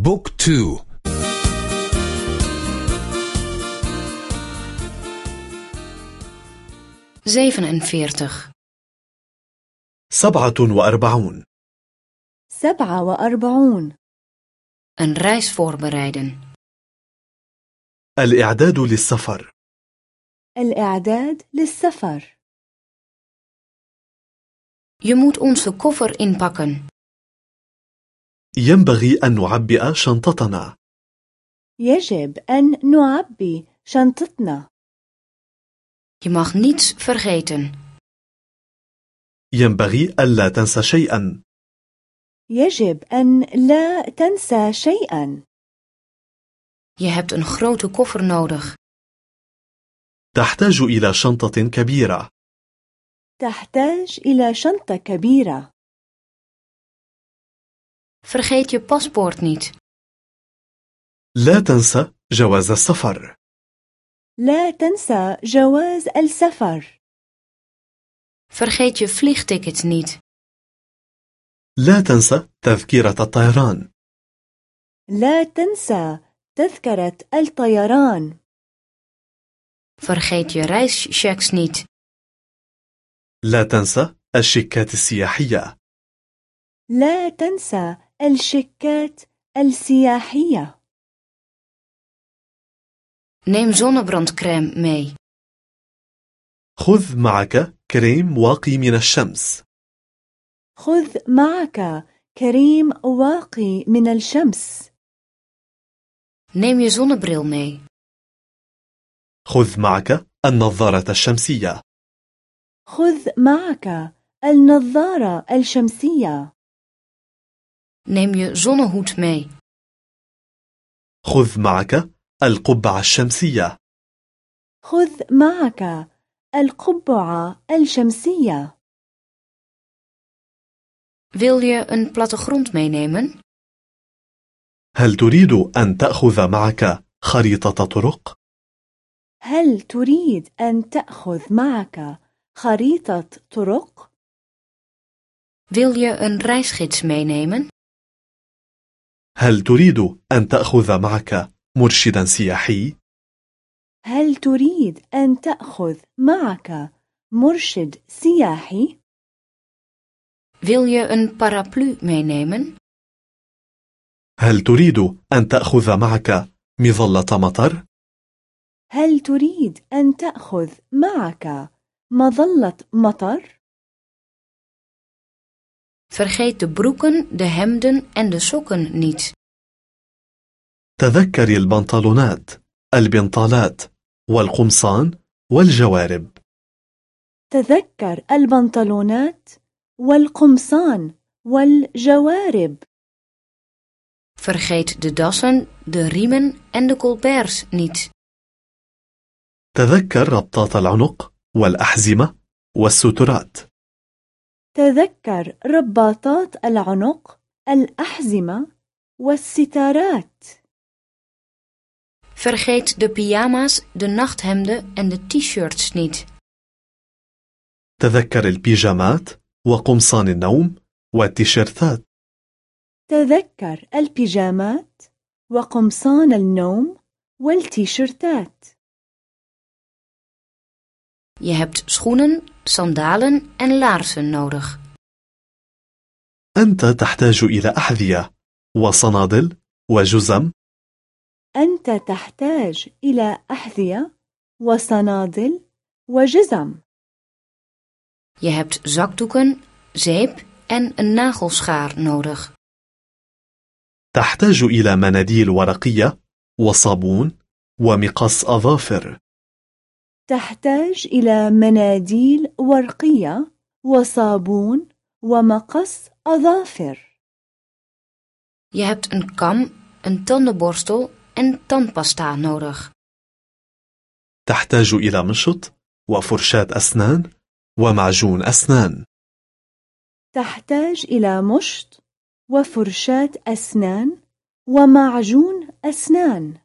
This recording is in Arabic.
بوك تو. سبعة وأربعون. سبعة وأربعون. Een reis voorbereiden. الإعداد للسفر. الإعداد للسفر. Je moet onze koffer inpakken. ينبغي أن نعبئ شنطتنا. يجب أن نعبي شنطتنا. Je mag niets vergeten. ينبغي ألا تنسى شيئا. يجب أن لا تنسى شيئا. Je hebt een grote koffer nodig. تحتاج إلى شنطة كبيرة. تحتاج إلى شنطة كبيرة. Vergeet je paspoort niet. لا تنسى جواز السفر لا تنسى جواز السفر Vergeet je vliegticket niet. لا تنسى تذكرة الطيران لا تنسى تذكرة الطيران Vergeet je reischecks niet. لا تنسى الشيكات السياحية لا تنسى الشيكات السياحية. Neem zonnebrandcrème mee. خذ معك كريم واقي من الشمس. خذ معك كريم واقي من الشمس. Neem je zonnebril mee. خذ معك النظارة الشمسية. خذ معك النظارة الشمسية. Neem je zonnehoed mee. خذ معك القبعة الشمسية خذ معك القبعة الشمسية Wil je een plattegrond meenemen? هل تريد أن تأخذ معك خريطة طرق؟ هل تريد أن تأخذ معك خريطة طرق؟ Wil je een reisgids meenemen? هل تريد أن تأخذ معك مرشدا سياحي؟ هل تريد أن تأخذ معك مرشد سياحي؟ Wil je een paraplu meenemen? هل تريد أن تأخذ معك مظلة مطر؟ هل تريد أن تأخذ معك مظلة مطر؟ Vergeet de broeken, de hemden en de sokken niet. تذكري البنطلونات، البنطالات، والقمصان، والجوارب. تذكر البنطلونات والقمصان والجوارب Vergeet de dassen, de riemen en de colberts niet. تذكر ربطات العنق، والأحزمة، والسترات. تذكر رباطات العنق الأحزمة والستارات Vergeet de pyjama's, de nachthemden en de t-shirts niet. تذكر البيجامات، وقمصان النوم، والتيشيرتات. تذكر البيجامات وقمصان النوم والتيشيرتات Je hebt schoenen, sandalen en laarzen nodig. أنت تحتاج إلى أحذية، وصنادل، وجزم، أنت تحتاج إلى أحذية وصنادل وجزم Je hebt zakdoeken, zeep en een nagelschaar nodig. تحتاج إلى مناديل ورقية، وصابون، ومقص أظافر. تحتاج إلى مناديل ورقية وصابون ومقص أظافر Je hebt een kam, een tandenborstel en tandpasta nodig. تحتاج إلى مشط، وفرشاة أسنان، ومعجون أسنان. تحتاج إلى مشط وفرشاة أسنان ومعجون أسنان